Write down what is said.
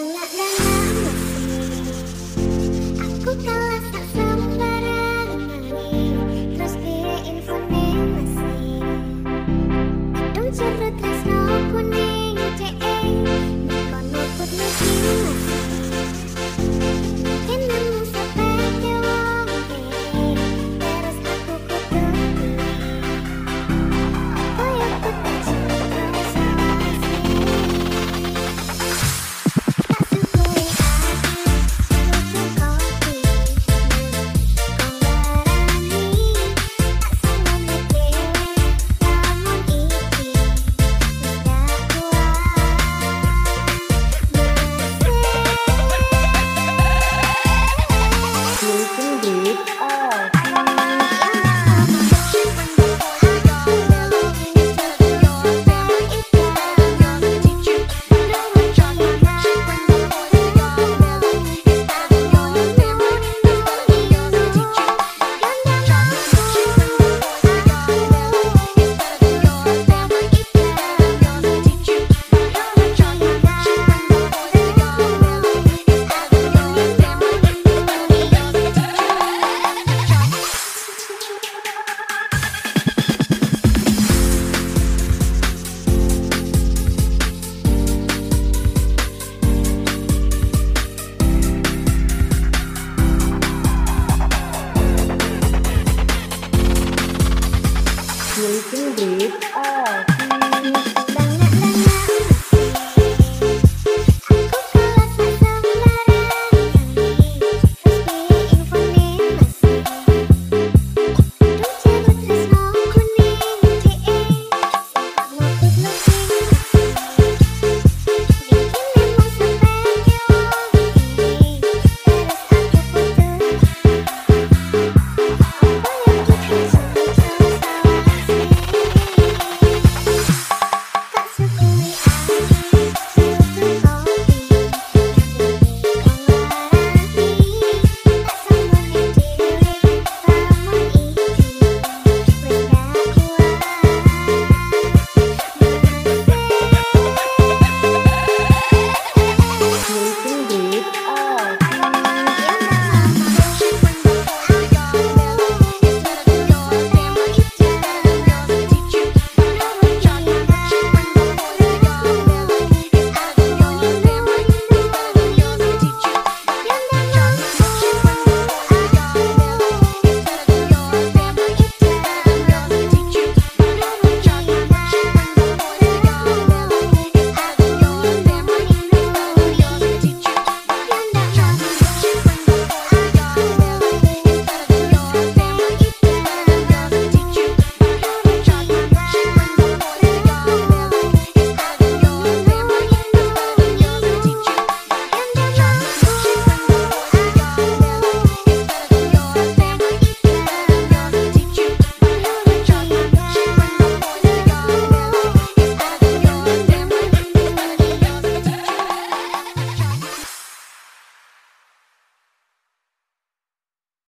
Timbang nak